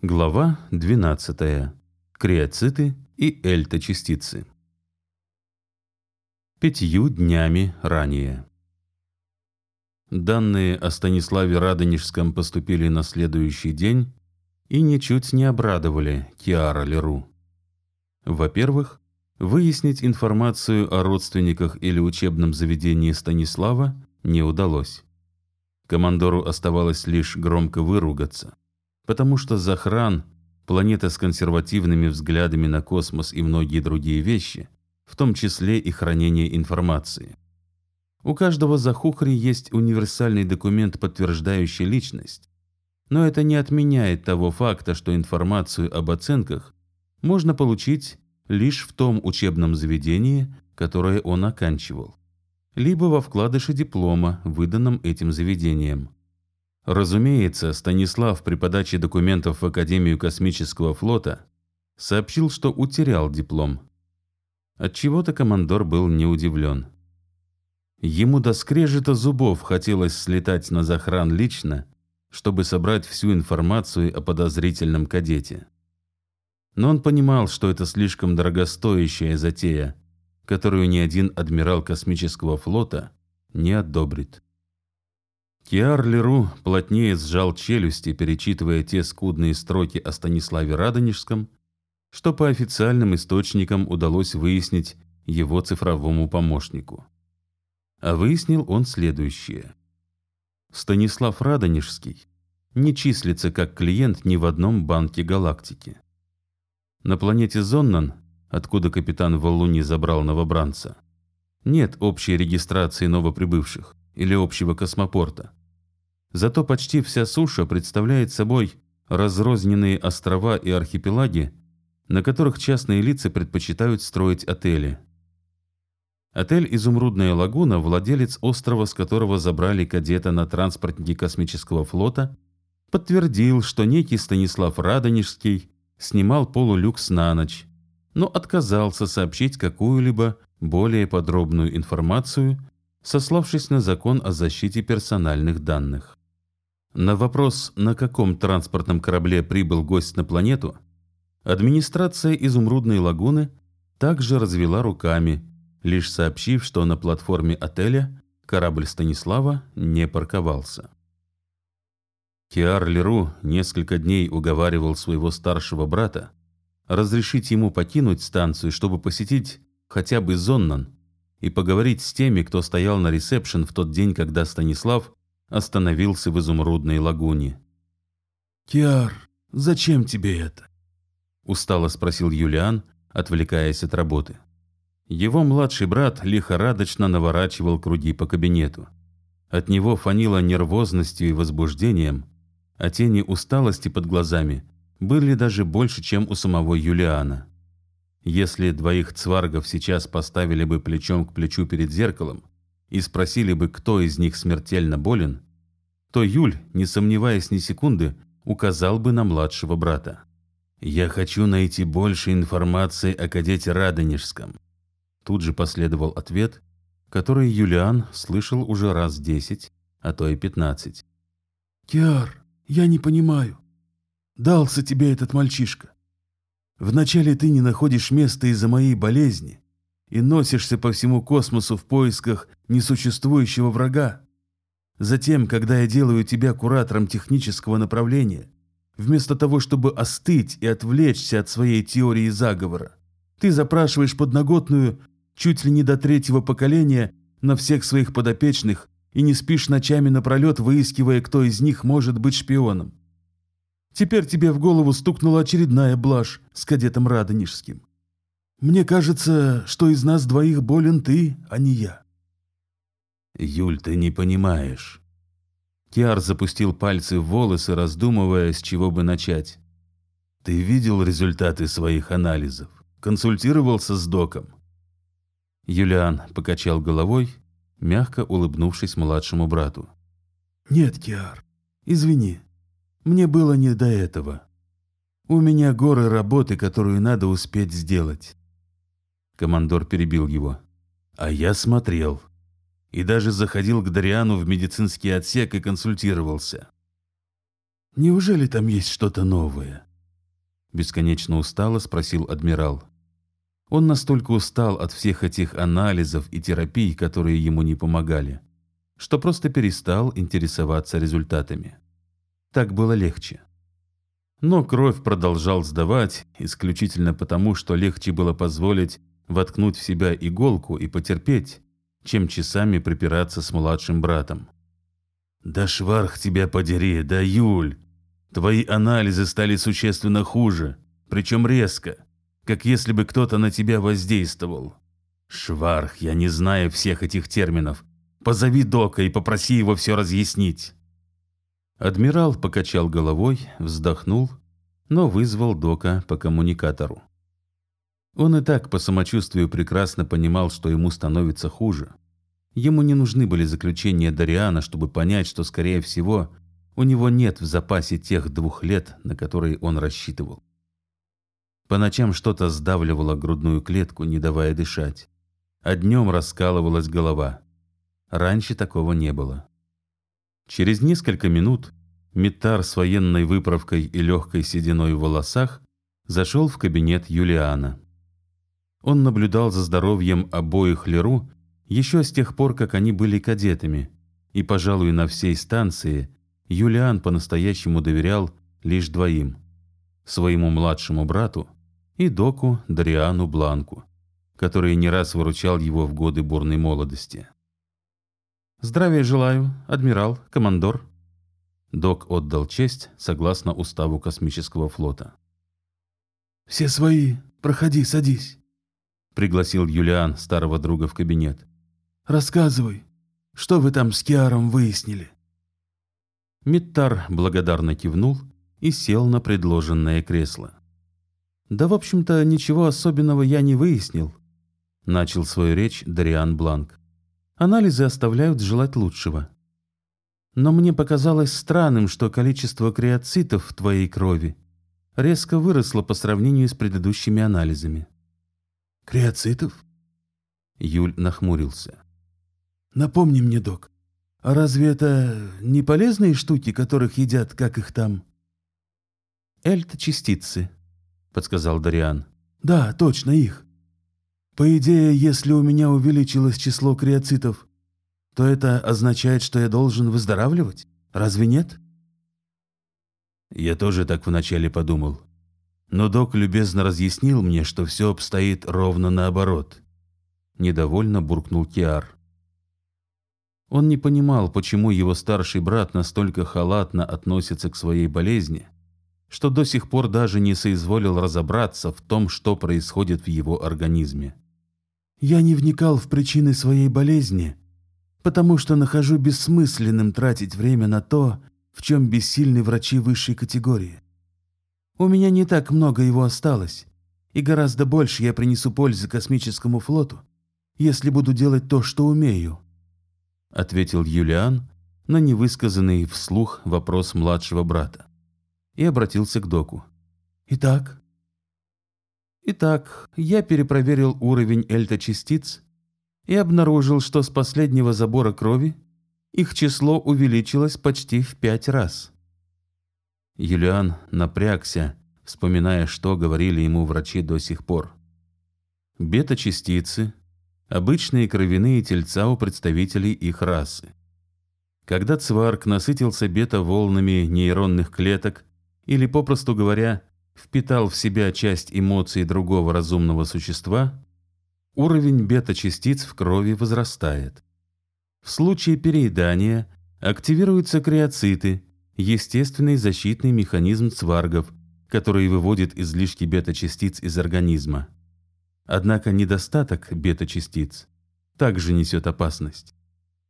Глава 12. Криоциты и эльта-частицы. Пятью днями ранее. Данные о Станиславе Радонежском поступили на следующий день и ничуть не обрадовали Киара Леру. Во-первых, выяснить информацию о родственниках или учебном заведении Станислава не удалось. Командору оставалось лишь громко выругаться – потому что Захран, планета с консервативными взглядами на космос и многие другие вещи, в том числе и хранение информации. У каждого Захухри есть универсальный документ, подтверждающий личность, но это не отменяет того факта, что информацию об оценках можно получить лишь в том учебном заведении, которое он оканчивал, либо во вкладыше диплома, выданном этим заведением. Разумеется, Станислав при подаче документов в Академию космического флота сообщил, что утерял диплом. Отчего-то командор был не удивлен. Ему до скрежета зубов хотелось слетать на захран лично, чтобы собрать всю информацию о подозрительном кадете. Но он понимал, что это слишком дорогостоящая затея, которую ни один адмирал космического флота не одобрит. Киар Леру плотнее сжал челюсти, перечитывая те скудные строки о Станиславе Радонежском, что по официальным источникам удалось выяснить его цифровому помощнику. А выяснил он следующее. Станислав Радонежский не числится как клиент ни в одном банке галактики. На планете Зоннан, откуда капитан Валуни забрал новобранца, нет общей регистрации новоприбывших или общего космопорта. Зато почти вся суша представляет собой разрозненные острова и архипелаги, на которых частные лица предпочитают строить отели. Отель «Изумрудная лагуна», владелец острова, с которого забрали кадета на транспортнике космического флота, подтвердил, что некий Станислав Радонежский снимал полулюкс на ночь, но отказался сообщить какую-либо более подробную информацию, сославшись на закон о защите персональных данных. На вопрос, на каком транспортном корабле прибыл гость на планету, администрация Изумрудной лагуны также развела руками, лишь сообщив, что на платформе отеля корабль Станислава не парковался. Киар Леру несколько дней уговаривал своего старшего брата разрешить ему покинуть станцию, чтобы посетить хотя бы Зоннан и поговорить с теми, кто стоял на ресепшн в тот день, когда Станислав остановился в изумрудной лагуне. «Киар, зачем тебе это?» – устало спросил Юлиан, отвлекаясь от работы. Его младший брат лихорадочно наворачивал круги по кабинету. От него фанило нервозностью и возбуждением, а тени усталости под глазами были даже больше, чем у самого Юлиана. Если двоих цваргов сейчас поставили бы плечом к плечу перед зеркалом, и спросили бы, кто из них смертельно болен, то Юль, не сомневаясь ни секунды, указал бы на младшего брата. «Я хочу найти больше информации о кадете Радонежском». Тут же последовал ответ, который Юлиан слышал уже раз десять, а то и пятнадцать. «Киар, я не понимаю. Дался тебе этот мальчишка. Вначале ты не находишь места из-за моей болезни, и носишься по всему космосу в поисках несуществующего врага. Затем, когда я делаю тебя куратором технического направления, вместо того, чтобы остыть и отвлечься от своей теории заговора, ты запрашиваешь подноготную чуть ли не до третьего поколения на всех своих подопечных и не спишь ночами напролет, выискивая, кто из них может быть шпионом. Теперь тебе в голову стукнула очередная блажь с кадетом Радонежским. Мне кажется, что из нас двоих болен ты, а не я. Юль, ты не понимаешь. Киар запустил пальцы в волосы, раздумывая, с чего бы начать. Ты видел результаты своих анализов? Консультировался с доком? Юлиан покачал головой, мягко улыбнувшись младшему брату. «Нет, Киар, извини, мне было не до этого. У меня горы работы, которую надо успеть сделать. Командор перебил его. А я смотрел. И даже заходил к Дариану в медицинский отсек и консультировался. Неужели там есть что-то новое? Бесконечно устало спросил адмирал. Он настолько устал от всех этих анализов и терапий, которые ему не помогали, что просто перестал интересоваться результатами. Так было легче. Но кровь продолжал сдавать, исключительно потому, что легче было позволить воткнуть в себя иголку и потерпеть, чем часами припираться с младшим братом. «Да шварх тебя подери, да Юль! Твои анализы стали существенно хуже, причем резко, как если бы кто-то на тебя воздействовал. Шварх, я не знаю всех этих терминов. Позови Дока и попроси его все разъяснить». Адмирал покачал головой, вздохнул, но вызвал Дока по коммуникатору. Он и так по самочувствию прекрасно понимал, что ему становится хуже. Ему не нужны были заключения Дариана, чтобы понять, что, скорее всего, у него нет в запасе тех двух лет, на которые он рассчитывал. По ночам что-то сдавливало грудную клетку, не давая дышать, а днем раскалывалась голова. Раньше такого не было. Через несколько минут Митар с военной выправкой и легкой сединой в волосах зашел в кабинет Юлиана. Он наблюдал за здоровьем обоих Леру еще с тех пор, как они были кадетами, и, пожалуй, на всей станции Юлиан по-настоящему доверял лишь двоим – своему младшему брату и доку Дариану Бланку, который не раз выручал его в годы бурной молодости. «Здравия желаю, адмирал, командор». Док отдал честь согласно уставу космического флота. «Все свои. Проходи, садись», — пригласил Юлиан старого друга в кабинет. «Рассказывай, что вы там с Киаром выяснили?» Миттар благодарно кивнул и сел на предложенное кресло. «Да, в общем-то, ничего особенного я не выяснил», — начал свою речь Дариан Бланк. Анализы оставляют желать лучшего. Но мне показалось странным, что количество креоцитов в твоей крови резко выросло по сравнению с предыдущими анализами. Креоцитов? Юль нахмурился. Напомни мне, док, а разве это не полезные штуки, которых едят, как их там? Эльта-частицы, подсказал Дариан. Да, точно их. По идее, если у меня увеличилось число криоцитов, то это означает, что я должен выздоравливать? Разве нет? Я тоже так вначале подумал. Но док любезно разъяснил мне, что все обстоит ровно наоборот. Недовольно буркнул Киар. Он не понимал, почему его старший брат настолько халатно относится к своей болезни, что до сих пор даже не соизволил разобраться в том, что происходит в его организме. Я не вникал в причины своей болезни, потому что нахожу бессмысленным тратить время на то, в чем бессильны врачи высшей категории. У меня не так много его осталось, и гораздо больше я принесу пользы космическому флоту, если буду делать то, что умею», — ответил Юлиан на невысказанный вслух вопрос младшего брата и обратился к доку. «Итак, Итак, я перепроверил уровень эльта-частиц и обнаружил, что с последнего забора крови их число увеличилось почти в пять раз. Юлиан напрягся, вспоминая, что говорили ему врачи до сих пор. Бета-частицы – обычные кровяные тельца у представителей их расы. Когда цварк насытился бета-волнами нейронных клеток, или, попросту говоря, впитал в себя часть эмоций другого разумного существа, уровень бета-частиц в крови возрастает. В случае переедания активируются криоциты, естественный защитный механизм цваргов, который выводит излишки бета-частиц из организма. Однако недостаток бета-частиц также несет опасность.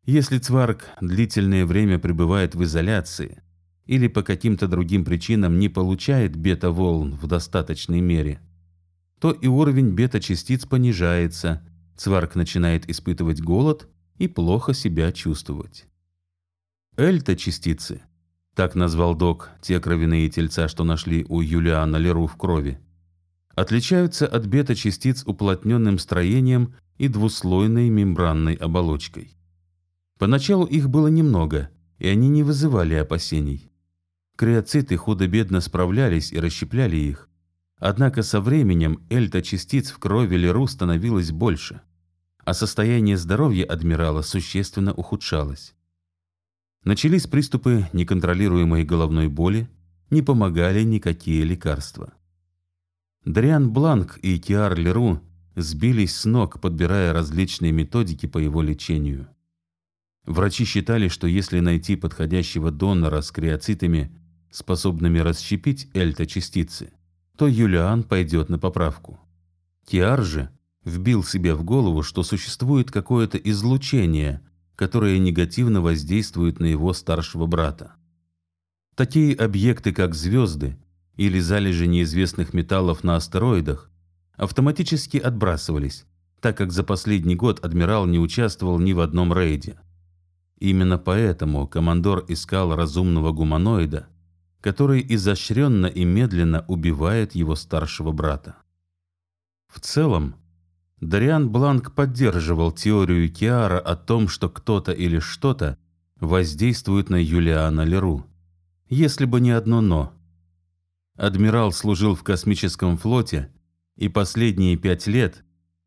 Если цварг длительное время пребывает в изоляции, или по каким-то другим причинам не получает бета-волн в достаточной мере, то и уровень бета-частиц понижается, цварк начинает испытывать голод и плохо себя чувствовать. Эльта-частицы, так назвал док те кровяные тельца, что нашли у Юлиана Леру в крови, отличаются от бета-частиц уплотненным строением и двуслойной мембранной оболочкой. Поначалу их было немного, и они не вызывали опасений. Креоциты худо-бедно справлялись и расщепляли их, Однако со временем эльта-частиц в крови Леру становилось больше, а состояние здоровья адмирала существенно ухудшалось. Начались приступы неконтролируемой головной боли, не помогали никакие лекарства. Дриан Бланк и Киар Леру сбились с ног, подбирая различные методики по его лечению. Врачи считали, что если найти подходящего донора с криоцитами, способными расщепить эльта-частицы, то Юлиан пойдет на поправку. Киар же вбил себе в голову, что существует какое-то излучение, которое негативно воздействует на его старшего брата. Такие объекты, как звезды или залежи неизвестных металлов на астероидах, автоматически отбрасывались, так как за последний год адмирал не участвовал ни в одном рейде. Именно поэтому командор искал разумного гуманоида, который изощренно и медленно убивает его старшего брата. В целом, Дариан Бланк поддерживал теорию Киара о том, что кто-то или что-то воздействует на Юлиана Леру. Если бы не одно «но». Адмирал служил в космическом флоте и последние пять лет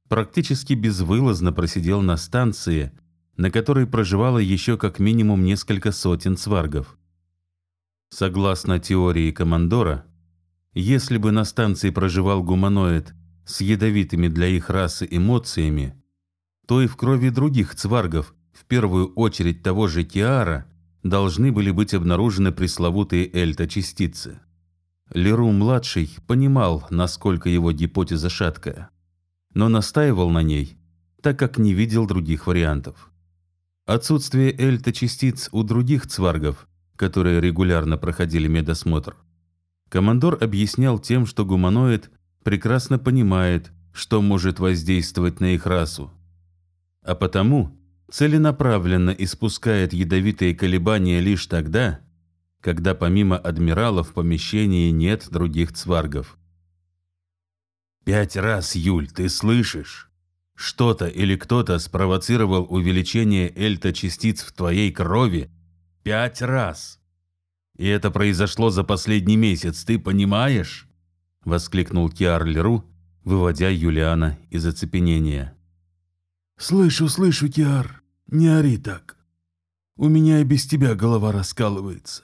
практически безвылазно просидел на станции, на которой проживало еще как минимум несколько сотен сваргов. Согласно теории командора, если бы на станции проживал гуманоид с ядовитыми для их расы эмоциями, то и в крови других цваргов, в первую очередь того же Киара, должны были быть обнаружены пресловутые эльта-частицы. Леру-младший понимал, насколько его гипотеза шаткая, но настаивал на ней, так как не видел других вариантов. Отсутствие эльта-частиц у других цваргов, которые регулярно проходили медосмотр, командор объяснял тем, что гуманоид прекрасно понимает, что может воздействовать на их расу, а потому целенаправленно испускает ядовитые колебания лишь тогда, когда помимо адмирала в помещении нет других цваргов. «Пять раз, Юль, ты слышишь?» Что-то или кто-то спровоцировал увеличение эльта-частиц в твоей крови пять раз. И это произошло за последний месяц, ты понимаешь? Воскликнул Киар Леру, выводя Юлиана из оцепенения. Слышу, слышу, Киар, не ори так. У меня и без тебя голова раскалывается.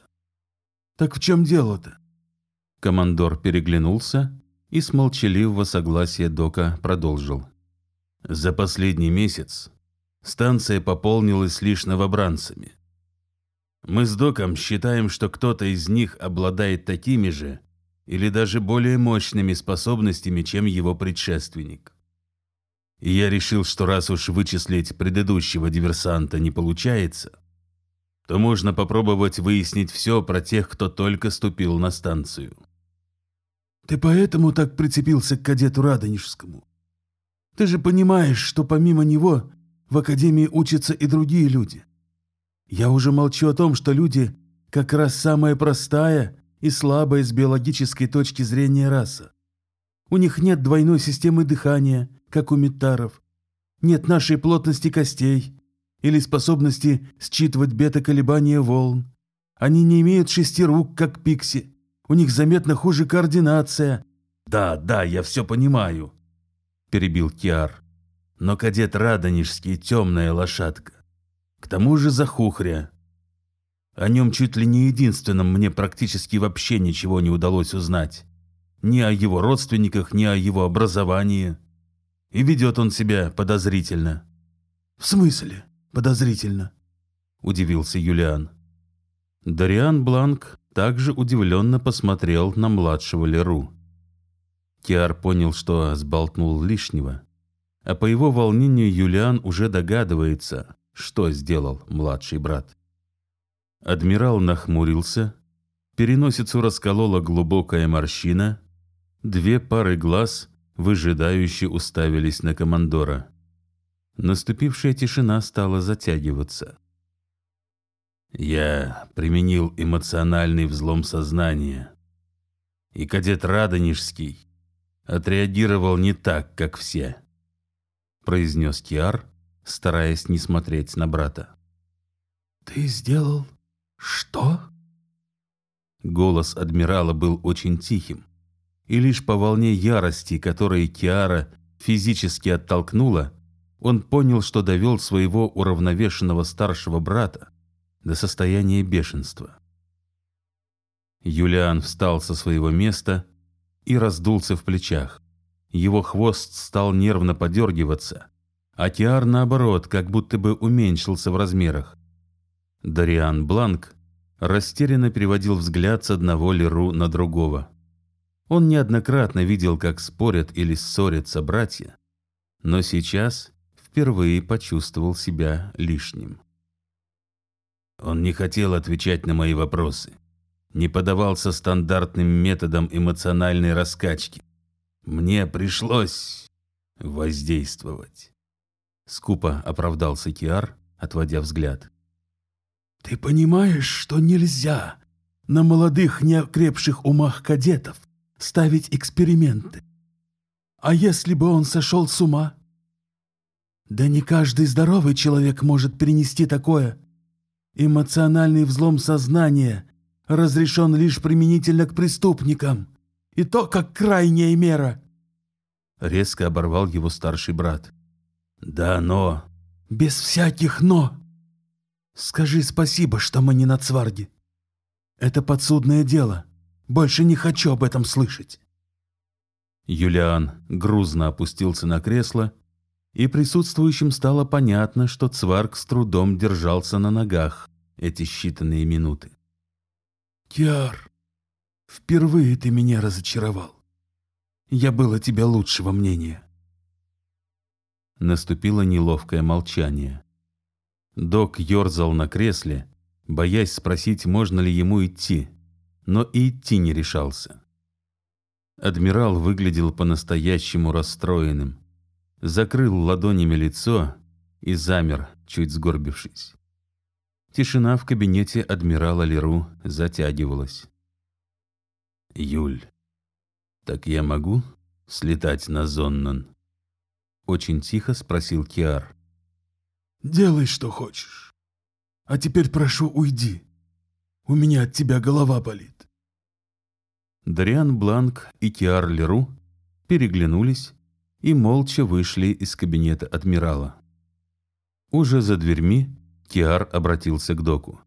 Так в чем дело-то? Командор переглянулся и с молчаливого согласия Дока продолжил. За последний месяц станция пополнилась лишь новобранцами. Мы с Доком считаем, что кто-то из них обладает такими же или даже более мощными способностями, чем его предшественник. И я решил, что раз уж вычислить предыдущего диверсанта не получается, то можно попробовать выяснить все про тех, кто только ступил на станцию. Ты поэтому так прицепился к кадету Радонежскому? Ты же понимаешь, что помимо него в Академии учатся и другие люди. Я уже молчу о том, что люди как раз самая простая и слабая с биологической точки зрения раса. У них нет двойной системы дыхания, как у метаров, нет нашей плотности костей или способности считывать бета-колебания волн. Они не имеют шести рук, как пикси. У них заметно хуже координация. Да, да, я все понимаю. — перебил Киар. «Но кадет Радонежский — темная лошадка. К тому же захухря. О нем чуть ли не единственном мне практически вообще ничего не удалось узнать. Ни о его родственниках, ни о его образовании. И ведет он себя подозрительно». «В смысле подозрительно?» — удивился Юлиан. Дариан Бланк также удивленно посмотрел на младшего Леру. Киар понял, что сболтнул лишнего, а по его волнению Юлиан уже догадывается, что сделал младший брат. Адмирал нахмурился, переносицу расколола глубокая морщина, две пары глаз выжидающе уставились на командора. Наступившая тишина стала затягиваться. Я применил эмоциональный взлом сознания. И кадет Радонежский отреагировал не так, как все», — произнес Киар, стараясь не смотреть на брата. «Ты сделал что?» Голос адмирала был очень тихим, и лишь по волне ярости, которой Киара физически оттолкнула, он понял, что довел своего уравновешенного старшего брата до состояния бешенства. Юлиан встал со своего места и раздулся в плечах. Его хвост стал нервно подергиваться, а Тиар, наоборот, как будто бы уменьшился в размерах. Дариан Бланк растерянно переводил взгляд с одного Леру на другого. Он неоднократно видел, как спорят или ссорятся братья, но сейчас впервые почувствовал себя лишним. Он не хотел отвечать на мои вопросы, не подавался стандартным методом эмоциональной раскачки. Мне пришлось воздействовать. Скупо оправдался Киар, отводя взгляд. «Ты понимаешь, что нельзя на молодых неокрепших умах кадетов ставить эксперименты? А если бы он сошел с ума? Да не каждый здоровый человек может перенести такое. Эмоциональный взлом сознания разрешен лишь применительно к преступникам, и то как крайняя мера. Резко оборвал его старший брат. Да, но... Без всяких «но». Скажи спасибо, что мы не на Цварге. Это подсудное дело. Больше не хочу об этом слышать. Юлиан грузно опустился на кресло, и присутствующим стало понятно, что Цварг с трудом держался на ногах эти считанные минуты. Киар, впервые ты меня разочаровал. Я был о тебе лучшего мнения. Наступило неловкое молчание. Док ерзал на кресле, боясь спросить, можно ли ему идти, но и идти не решался. Адмирал выглядел по-настоящему расстроенным, закрыл ладонями лицо и замер, чуть сгорбившись. Тишина в кабинете адмирала Леру затягивалась. «Юль, так я могу слетать на Зоннан?» Очень тихо спросил Киар. «Делай, что хочешь. А теперь прошу, уйди. У меня от тебя голова болит». Дариан Бланк и Киар Леру переглянулись и молча вышли из кабинета адмирала. Уже за дверьми Киар обратился к доку.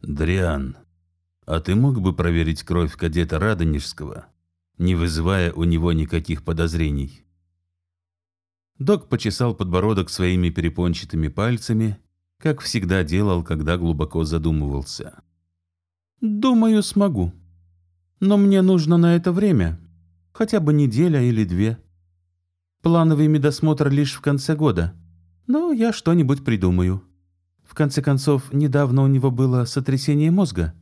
«Дриан, а ты мог бы проверить кровь кадета Радонежского, не вызывая у него никаких подозрений?» Док почесал подбородок своими перепончатыми пальцами, как всегда делал, когда глубоко задумывался. «Думаю, смогу. Но мне нужно на это время, хотя бы неделя или две. Плановый медосмотр лишь в конце года, но я что-нибудь придумаю». В конце концов, недавно у него было сотрясение мозга.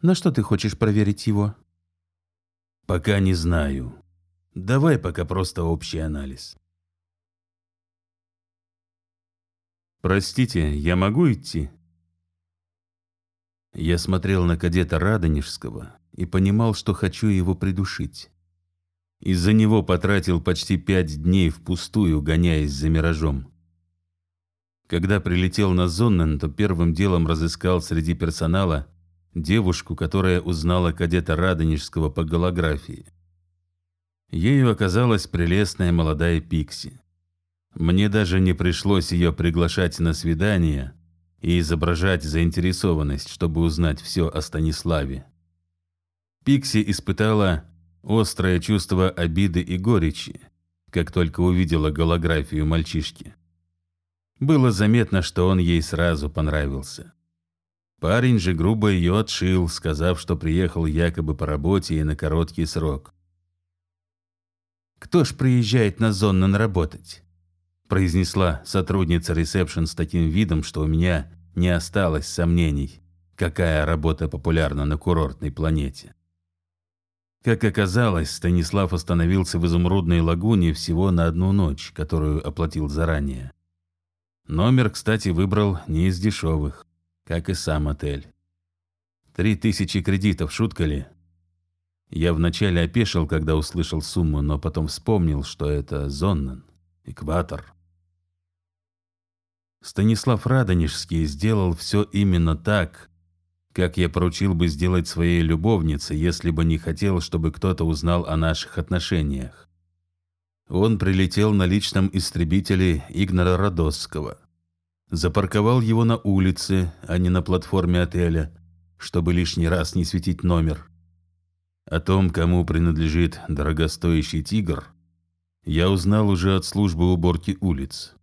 На что ты хочешь проверить его? Пока не знаю. Давай пока просто общий анализ. Простите, я могу идти? Я смотрел на кадета Радонежского и понимал, что хочу его придушить. Из-за него потратил почти пять дней впустую, гоняясь за миражом. Когда прилетел на Зоннен, то первым делом разыскал среди персонала девушку, которая узнала кадета Радонежского по голографии. Ею оказалась прелестная молодая Пикси. Мне даже не пришлось ее приглашать на свидание и изображать заинтересованность, чтобы узнать все о Станиславе. Пикси испытала острое чувство обиды и горечи, как только увидела голографию мальчишки. Было заметно, что он ей сразу понравился. Парень же грубо ее отшил, сказав, что приехал якобы по работе и на короткий срок. «Кто ж приезжает на Зоннан работать?» Произнесла сотрудница ресепшн с таким видом, что у меня не осталось сомнений, какая работа популярна на курортной планете. Как оказалось, Станислав остановился в Изумрудной лагуне всего на одну ночь, которую оплатил заранее. Номер, кстати, выбрал не из дешевых, как и сам отель. Три тысячи кредитов, шутка ли? Я вначале опешил, когда услышал сумму, но потом вспомнил, что это Зоннан, экватор. Станислав Радонежский сделал все именно так, как я поручил бы сделать своей любовнице, если бы не хотел, чтобы кто-то узнал о наших отношениях. Он прилетел на личном истребителе Игнора Родосского. Запарковал его на улице, а не на платформе отеля, чтобы лишний раз не светить номер. О том, кому принадлежит дорогостоящий «Тигр», я узнал уже от службы уборки улиц.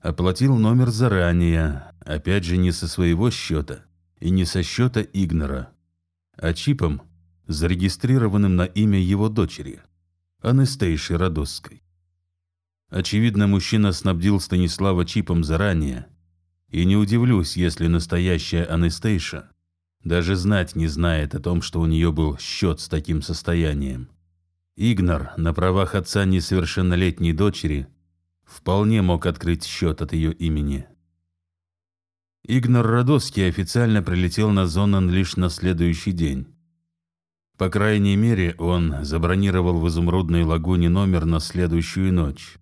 Оплатил номер заранее, опять же не со своего счета и не со счета Игнора, а чипом, зарегистрированным на имя его дочери, Анестейши Радосской. Очевидно, мужчина снабдил Станислава чипом заранее, и не удивлюсь, если настоящая Анестейша даже знать не знает о том, что у нее был счет с таким состоянием. Игнор на правах отца несовершеннолетней дочери вполне мог открыть счет от ее имени. Игнор Радоский официально прилетел на Зонан лишь на следующий день. По крайней мере, он забронировал в Изумрудной лагуне номер на следующую ночь.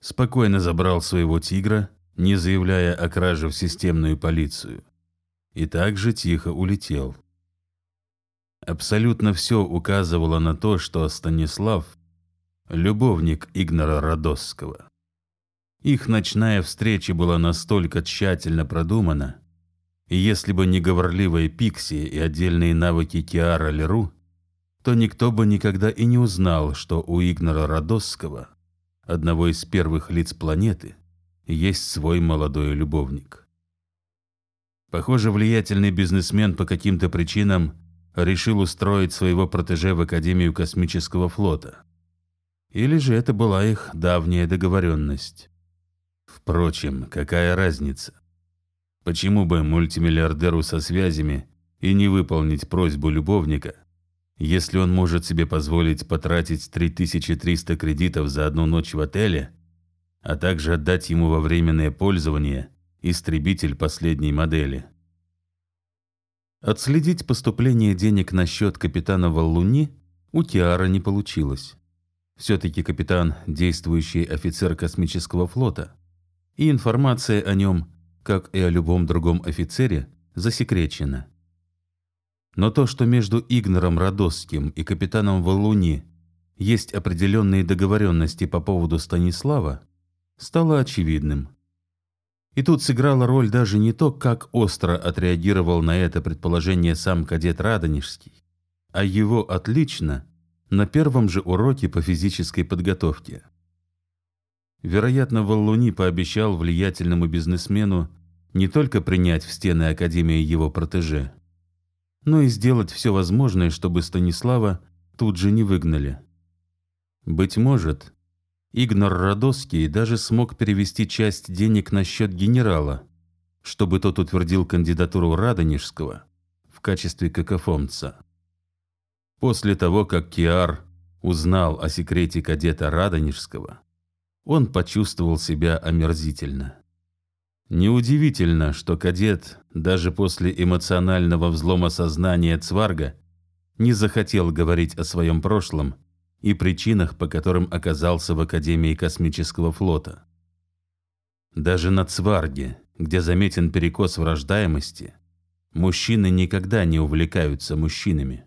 Спокойно забрал своего «Тигра», не заявляя о краже в системную полицию и также тихо улетел. Абсолютно все указывало на то, что Станислав – любовник Игнора Родосского. Их ночная встреча была настолько тщательно продумана, и если бы не говорливая Пикси и отдельные навыки Киара Леру, то никто бы никогда и не узнал, что у Игнора Родосского, одного из первых лиц планеты, есть свой молодой любовник. Похоже, влиятельный бизнесмен по каким-то причинам решил устроить своего протеже в Академию космического флота. Или же это была их давняя договоренность. Впрочем, какая разница? Почему бы мультимиллиардеру со связями и не выполнить просьбу любовника, если он может себе позволить потратить 3300 кредитов за одну ночь в отеле, а также отдать ему во временное пользование – истребитель последней модели. Отследить поступление денег на счет капитана Валлуни у Тиара не получилось. Все-таки капитан – действующий офицер космического флота, и информация о нем, как и о любом другом офицере, засекречена. Но то, что между Игнором Радосским и капитаном Валуни есть определенные договоренности по поводу Станислава, стало очевидным. И тут сыграла роль даже не то, как остро отреагировал на это предположение сам кадет Радонежский, а его отлично на первом же уроке по физической подготовке. Вероятно, Валлуни пообещал влиятельному бизнесмену не только принять в стены Академии его протеже, но и сделать все возможное, чтобы Станислава тут же не выгнали. Быть может, Игнор Радоский даже смог перевести часть денег на счет генерала, чтобы тот утвердил кандидатуру Радонежского в качестве какофомца. После того, как Киар узнал о секрете кадета Радонежского, он почувствовал себя омерзительно. Неудивительно, что кадет даже после эмоционального взлома сознания Цварга не захотел говорить о своем прошлом и причинах, по которым оказался в Академии космического флота. Даже на Цварге, где заметен перекос враждаемости, мужчины никогда не увлекаются мужчинами,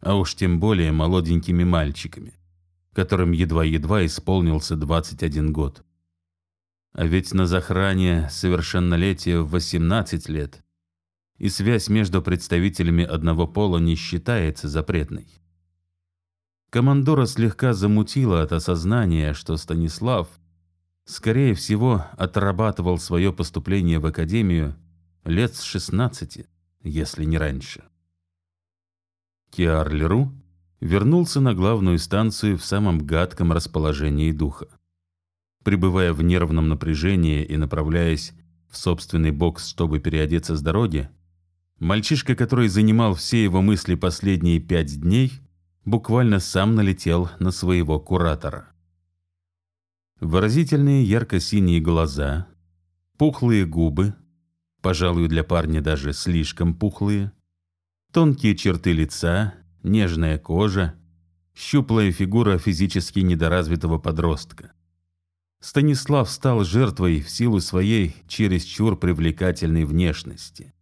а уж тем более молоденькими мальчиками, которым едва-едва исполнился 21 год. А ведь на захране совершеннолетие в 18 лет, и связь между представителями одного пола не считается запретной. Командора слегка замутило от осознания, что Станислав, скорее всего, отрабатывал свое поступление в академию лет с 16, если не раньше. Киар Леру вернулся на главную станцию в самом гадком расположении духа. Пребывая в нервном напряжении и направляясь в собственный бокс, чтобы переодеться с дороги, мальчишка, который занимал все его мысли последние пять дней, буквально сам налетел на своего куратора. Выразительные ярко-синие глаза, пухлые губы, пожалуй, для парня даже слишком пухлые, тонкие черты лица, нежная кожа, щуплая фигура физически недоразвитого подростка. Станислав стал жертвой в силу своей чересчур привлекательной внешности.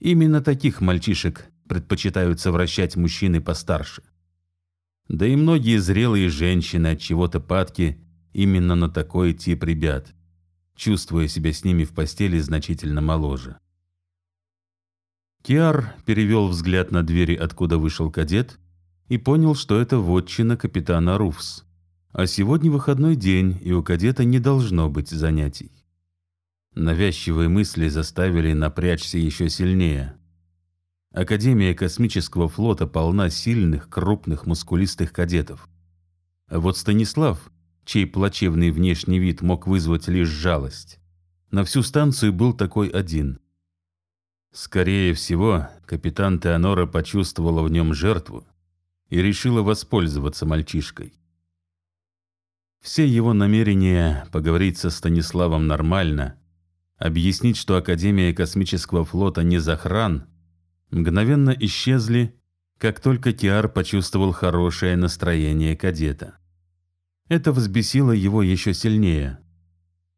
Именно таких мальчишек предпочитают совращать мужчины постарше. Да и многие зрелые женщины от чего-то падки именно на такой тип ребят, чувствуя себя с ними в постели значительно моложе. Киар перевел взгляд на двери, откуда вышел кадет, и понял, что это вотчина капитана Руфс. А сегодня выходной день, и у кадета не должно быть занятий. Навязчивые мысли заставили напрячься еще сильнее. Академия космического флота полна сильных, крупных, мускулистых кадетов. А вот Станислав, чей плачевный внешний вид мог вызвать лишь жалость, на всю станцию был такой один – Скорее всего, капитан Теонора почувствовала в нем жертву и решила воспользоваться мальчишкой. Все его намерения поговорить со Станиславом нормально, объяснить, что Академия космического флота не захран, мгновенно исчезли, как только Киар почувствовал хорошее настроение кадета. Это взбесило его еще сильнее.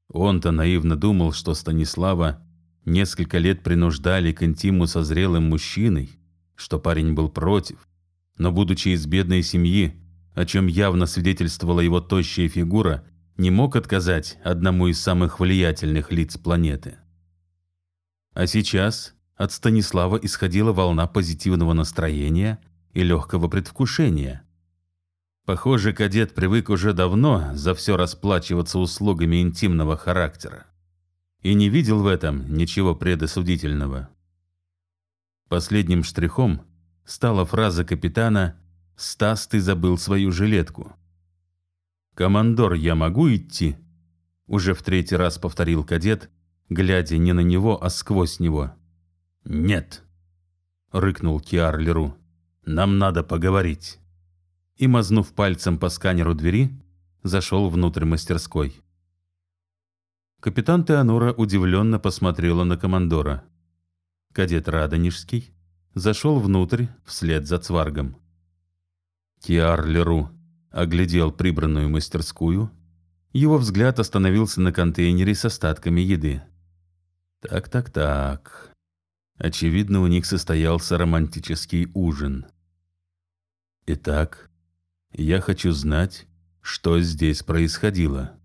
Он-то наивно думал, что Станислава Несколько лет принуждали к интиму со зрелым мужчиной, что парень был против, но, будучи из бедной семьи, о чем явно свидетельствовала его тощая фигура, не мог отказать одному из самых влиятельных лиц планеты. А сейчас от Станислава исходила волна позитивного настроения и легкого предвкушения. Похоже, кадет привык уже давно за все расплачиваться услугами интимного характера и не видел в этом ничего предосудительного. Последним штрихом стала фраза капитана «Стас, ты забыл свою жилетку». «Командор, я могу идти?» Уже в третий раз повторил кадет, глядя не на него, а сквозь него. «Нет», — рыкнул Киар Леру, — «нам надо поговорить». И, мазнув пальцем по сканеру двери, зашел внутрь мастерской. Капитан Теонора удивленно посмотрела на командора. Кадет Радонежский зашел внутрь вслед за Цваргом. Киар Леру оглядел прибранную мастерскую. Его взгляд остановился на контейнере с остатками еды. Так-так-так. Очевидно, у них состоялся романтический ужин. Итак, я хочу знать, что здесь происходило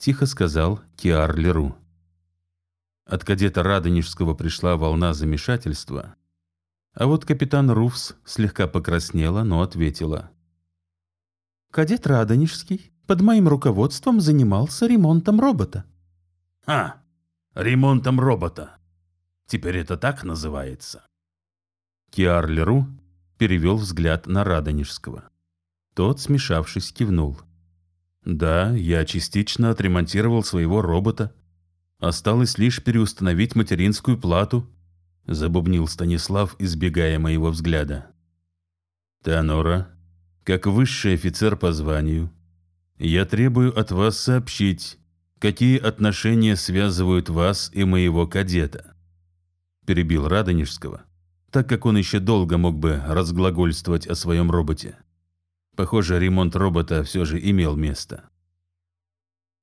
тихо сказал Киар Леру. От кадета Радонежского пришла волна замешательства, а вот капитан Руфс слегка покраснела, но ответила. «Кадет Радонежский под моим руководством занимался ремонтом робота». «А, ремонтом робота. Теперь это так называется?» Киар Леру перевел взгляд на Радонежского. Тот, смешавшись, кивнул. Да, я частично отремонтировал своего робота. Осталось лишь переустановить материнскую плату, забубнил Станислав, избегая моего взгляда. Теонора, как высший офицер по званию, я требую от вас сообщить, какие отношения связывают вас и моего кадета. Перебил Радонежского, так как он еще долго мог бы разглагольствовать о своем роботе. Похоже, ремонт робота все же имел место.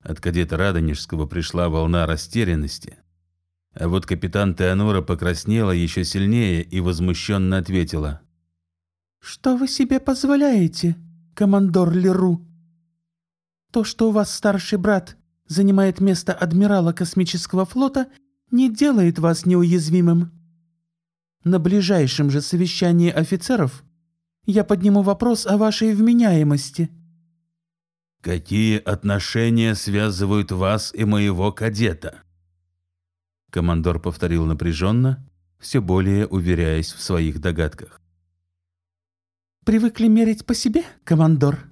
От кадета Радонежского пришла волна растерянности, а вот капитан Теонора покраснела еще сильнее и возмущенно ответила. «Что вы себе позволяете, командор Леру? То, что у вас старший брат занимает место адмирала космического флота, не делает вас неуязвимым. На ближайшем же совещании офицеров я подниму вопрос о вашей вменяемости». «Какие отношения связывают вас и моего кадета?» Командор повторил напряженно, все более уверяясь в своих догадках. «Привыкли мерить по себе, командор?»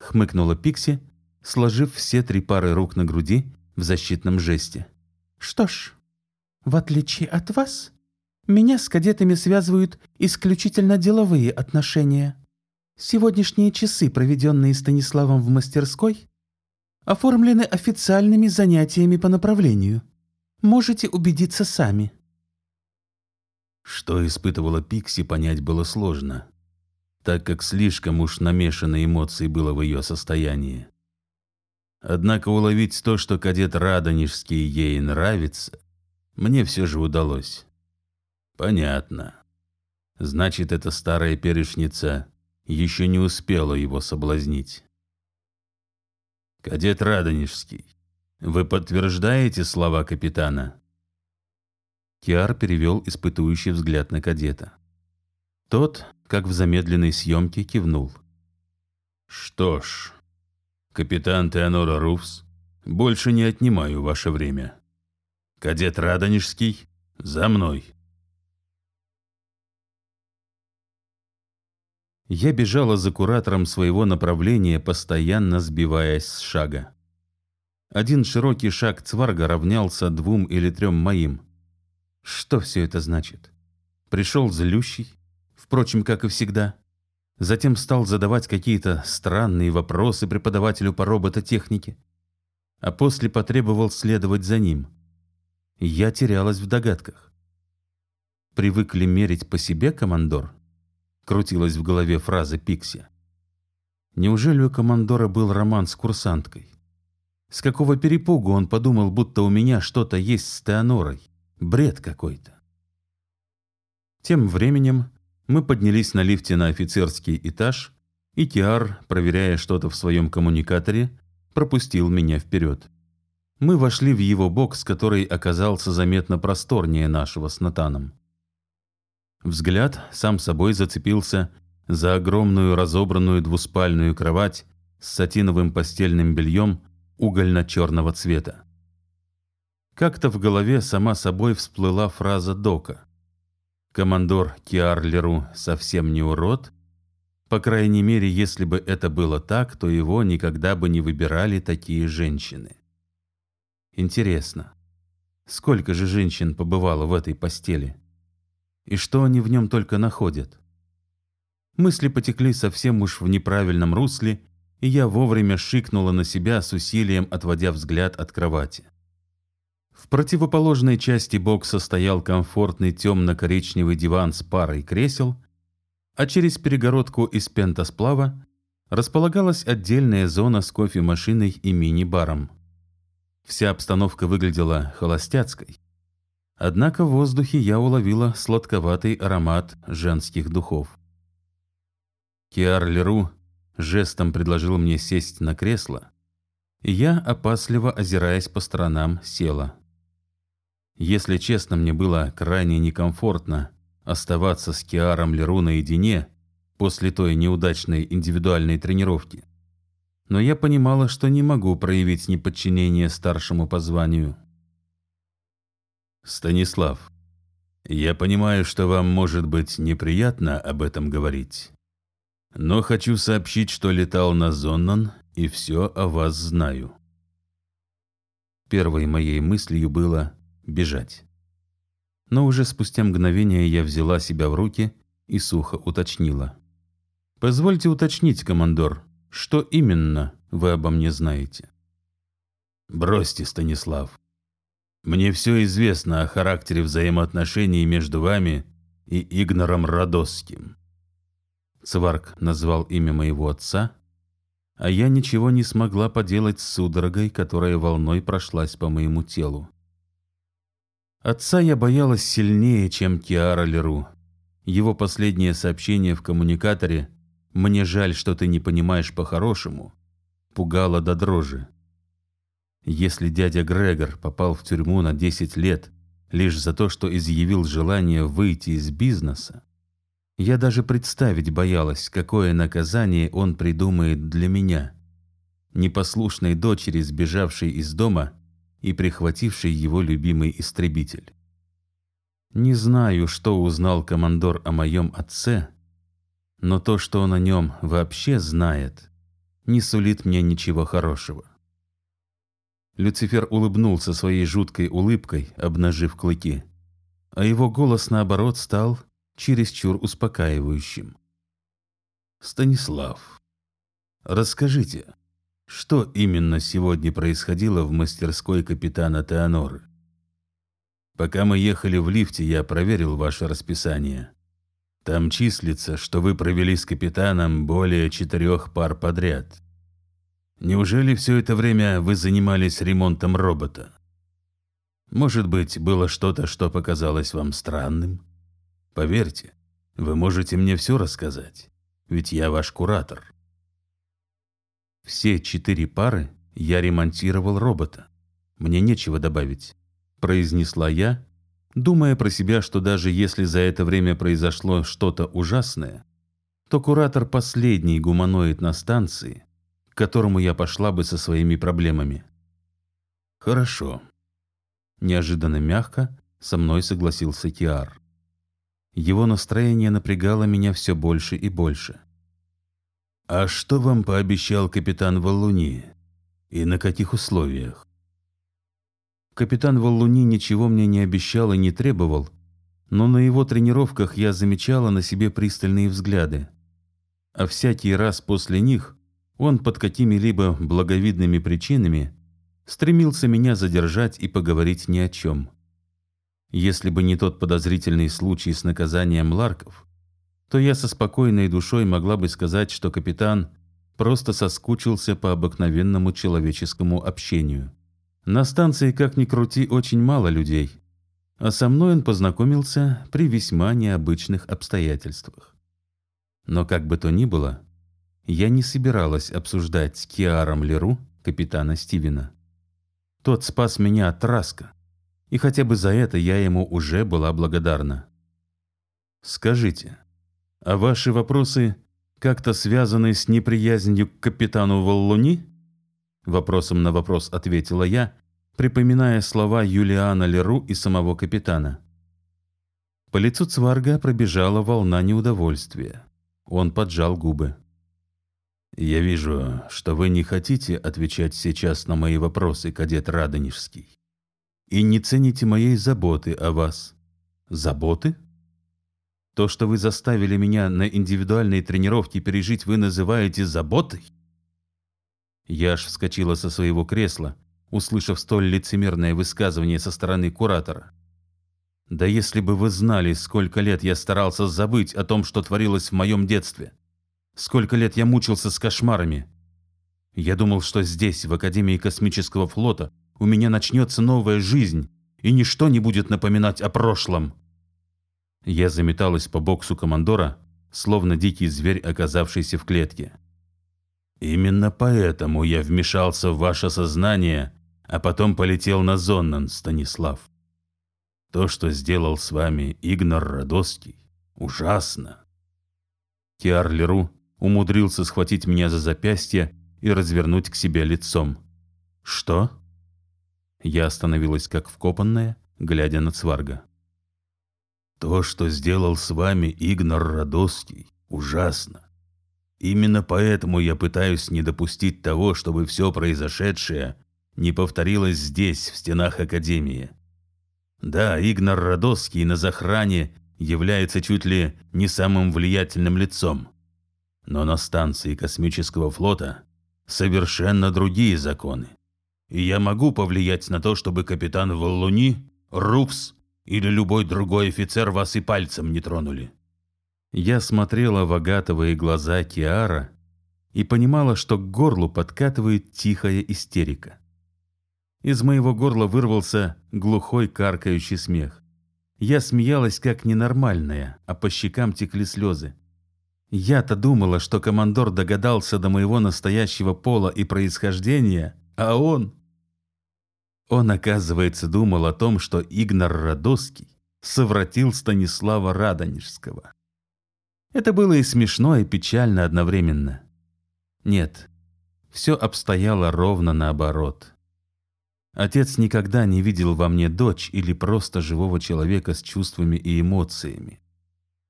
Хмыкнула Пикси, сложив все три пары рук на груди в защитном жесте. «Что ж, в отличие от вас, меня с кадетами связывают исключительно деловые отношения. Сегодняшние часы, проведенные Станиславом в мастерской, оформлены официальными занятиями по направлению. Можете убедиться сами. Что испытывала Пикси, понять было сложно, так как слишком уж намешанной эмоций было в ее состоянии. Однако уловить то, что кадет Радонежский ей нравится, мне все же удалось. Понятно. Значит, эта старая перешница еще не успела его соблазнить. Кадет Радонежский, вы подтверждаете слова капитана? Киар перевел испытующий взгляд на кадета. Тот, как в замедленной съемке, кивнул. Что ж, капитан Теонора Руфс, больше не отнимаю ваше время. Кадет Радонежский, за мной. Я бежала за куратором своего направления, постоянно сбиваясь с шага. Один широкий шаг Цварга равнялся двум или трем моим. Что все это значит? Пришел злющий, впрочем, как и всегда. Затем стал задавать какие-то странные вопросы преподавателю по робототехнике, а после потребовал следовать за ним. Я терялась в догадках. «Привыкли мерить по себе, командор?» Крутилась в голове фраза Пикси. Неужели у командора был роман с курсанткой? С какого перепугу он подумал, будто у меня что-то есть с Теонорой? Бред какой-то. Тем временем мы поднялись на лифте на офицерский этаж, и Тиар, проверяя что-то в своем коммуникаторе, пропустил меня вперед. Мы вошли в его бокс, который оказался заметно просторнее нашего с Натаном. Взгляд сам собой зацепился за огромную разобранную двуспальную кровать с сатиновым постельным бельем угольно-черного цвета. Как-то в голове сама собой всплыла фраза Дока. «Командор Киарлеру совсем не урод?» По крайней мере, если бы это было так, то его никогда бы не выбирали такие женщины. Интересно, сколько же женщин побывало в этой постели? И что они в нем только находят. Мысли потекли совсем уж в неправильном русле, и я вовремя шикнула на себя с усилием, отводя взгляд от кровати. В противоположной части бокса стоял комфортный темно-коричневый диван с парой кресел, а через перегородку из пентосплава располагалась отдельная зона с кофемашиной и мини-баром. Вся обстановка выглядела холостяцкой, Однако в воздухе я уловила сладковатый аромат женских духов. Киар Леру жестом предложил мне сесть на кресло, и я, опасливо озираясь по сторонам, села. Если честно, мне было крайне некомфортно оставаться с Киаром Леру наедине после той неудачной индивидуальной тренировки. Но я понимала, что не могу проявить неподчинение старшему по званию. Станислав, я понимаю, что вам может быть неприятно об этом говорить, но хочу сообщить, что летал на Зоннан и все о вас знаю. Первой моей мыслью было бежать. Но уже спустя мгновение я взяла себя в руки и сухо уточнила. «Позвольте уточнить, командор, что именно вы обо мне знаете?» «Бросьте, Станислав. Мне все известно о характере взаимоотношений между вами и Игнором Радосским. Цварк назвал имя моего отца, а я ничего не смогла поделать с судорогой, которая волной прошлась по моему телу. Отца я боялась сильнее, чем Киара Леру. Его последнее сообщение в коммуникаторе «Мне жаль, что ты не понимаешь по-хорошему» пугало до дрожи. Если дядя Грегор попал в тюрьму на 10 лет лишь за то, что изъявил желание выйти из бизнеса, я даже представить боялась, какое наказание он придумает для меня, непослушной дочери, сбежавшей из дома и прихватившей его любимый истребитель. Не знаю, что узнал командор о моем отце, но то, что он о нем вообще знает, не сулит мне ничего хорошего. Люцифер улыбнулся своей жуткой улыбкой, обнажив клыки. А его голос, наоборот, стал чересчур успокаивающим. «Станислав, расскажите, что именно сегодня происходило в мастерской капитана Теоноры? Пока мы ехали в лифте, я проверил ваше расписание. Там числится, что вы провели с капитаном более четырех пар подряд. Неужели все это время вы занимались ремонтом робота? Может быть, было что-то, что показалось вам странным Поверьте, вы можете мне все рассказать, ведь я ваш куратор. Все четыре пары я ремонтировал робота. Мне нечего добавить, произнесла я, думая про себя, что даже если за это время произошло что-то ужасное, то куратор последний гуманоид на станции, к которому я пошла бы со своими проблемами. Хорошо. Неожиданно мягко со мной согласился Киар. Его настроение напрягало меня все больше и больше. «А что вам пообещал капитан Валуни? И на каких условиях?» Капитан Валуни ничего мне не обещал и не требовал, но на его тренировках я замечала на себе пристальные взгляды. А всякий раз после них он под какими-либо благовидными причинами стремился меня задержать и поговорить ни о чем. Если бы не тот подозрительный случай с наказанием Ларков, то я со спокойной душой могла бы сказать, что капитан просто соскучился по обыкновенному человеческому общению. На станции, как ни крути, очень мало людей, а со мной он познакомился при весьма необычных обстоятельствах. Но как бы то ни было, я не собиралась обсуждать с Киаром Леру капитана Стивена. Тот спас меня от Раска, и хотя бы за это я ему уже была благодарна. Скажите, а ваши вопросы как-то связаны с неприязнью к капитану Воллуни? Вопросом на вопрос ответила я, припоминая слова Юлиана Леру и самого капитана. По лицу Цварга пробежала волна неудовольствия. Он поджал губы. «Я вижу, что вы не хотите отвечать сейчас на мои вопросы, кадет Радонежский и не цените моей заботы о вас. Заботы? То, что вы заставили меня на индивидуальной тренировке пережить, вы называете заботой? Я аж вскочила со своего кресла, услышав столь лицемерное высказывание со стороны куратора. Да если бы вы знали, сколько лет я старался забыть о том, что творилось в моем детстве. Сколько лет я мучился с кошмарами. Я думал, что здесь, в Академии космического флота, у меня начнется новая жизнь, и ничто не будет напоминать о прошлом. Я заметалась по боксу командора, словно дикий зверь, оказавшийся в клетке. Именно поэтому я вмешался в ваше сознание, а потом полетел на Зоннан, Станислав. То, что сделал с вами Игнор Радоский, ужасно. Киар Леру умудрился схватить меня за запястье и развернуть к себе лицом. «Что?» Я остановилась как вкопанная, глядя на Цварга. «То, что сделал с вами Игнор Радоский, ужасно. Именно поэтому я пытаюсь не допустить того, чтобы все произошедшее не повторилось здесь, в стенах Академии. Да, Игнор Радоский на захране является чуть ли не самым влиятельным лицом. Но на станции космического флота совершенно другие законы и я могу повлиять на то, чтобы капитан Валлуни, Рупс или любой другой офицер вас и пальцем не тронули». Я смотрела в агатовые глаза Киара и понимала, что к горлу подкатывает тихая истерика. Из моего горла вырвался глухой каркающий смех. Я смеялась как ненормальная, а по щекам текли слезы. Я-то думала, что командор догадался до моего настоящего пола и происхождения, а он... Он, оказывается, думал о том, что Игнар Радоский совратил Станислава Радонежского. Это было и смешно, и печально одновременно. Нет, все обстояло ровно наоборот. Отец никогда не видел во мне дочь или просто живого человека с чувствами и эмоциями.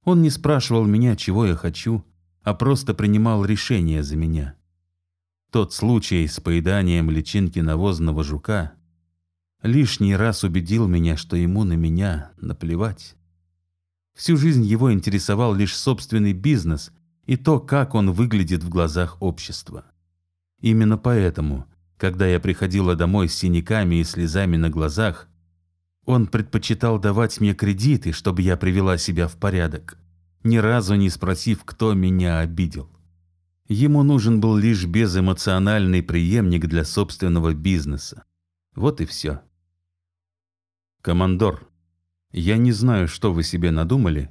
Он не спрашивал меня, чего я хочу, а просто принимал решения за меня. Тот случай с поеданием личинки навозного жука лишний раз убедил меня, что ему на меня наплевать. Всю жизнь его интересовал лишь собственный бизнес и то, как он выглядит в глазах общества. Именно поэтому, когда я приходила домой с синяками и слезами на глазах, он предпочитал давать мне кредиты, чтобы я привела себя в порядок, ни разу не спросив, кто меня обидел. Ему нужен был лишь безэмоциональный преемник для собственного бизнеса. Вот и все. «Командор, я не знаю, что вы себе надумали,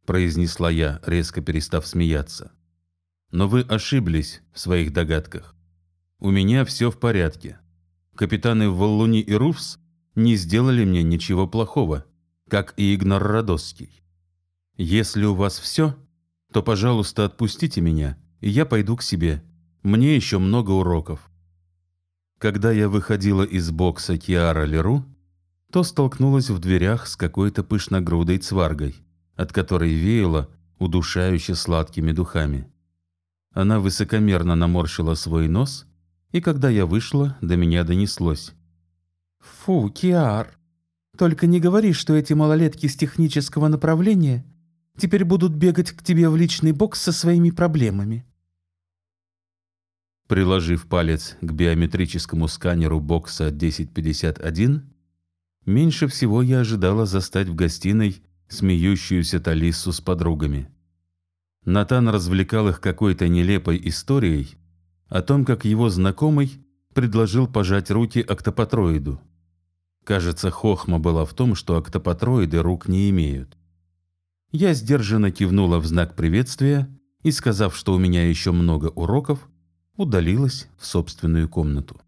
– произнесла я, резко перестав смеяться. «Но вы ошиблись в своих догадках. У меня все в порядке. Капитаны Воллуни и Руфс не сделали мне ничего плохого, как и Игнор Радосский. Если у вас все, то, пожалуйста, отпустите меня, и я пойду к себе. Мне еще много уроков». Когда я выходила из бокса Киара Леру, то столкнулась в дверях с какой-то пышногрудой цваргой, от которой веяло удушающе сладкими духами. Она высокомерно наморщила свой нос, и когда я вышла, до меня донеслось. «Фу, Киар, только не говори, что эти малолетки с технического направления теперь будут бегать к тебе в личный бокс со своими проблемами». Приложив палец к биометрическому сканеру бокса 1051, меньше всего я ожидала застать в гостиной смеющуюся Талису с подругами. Натан развлекал их какой-то нелепой историей о том, как его знакомый предложил пожать руки октопатроиду. Кажется, хохма была в том, что октопатроиды рук не имеют. Я сдержанно кивнула в знак приветствия и, сказав, что у меня еще много уроков, удалилась в собственную комнату.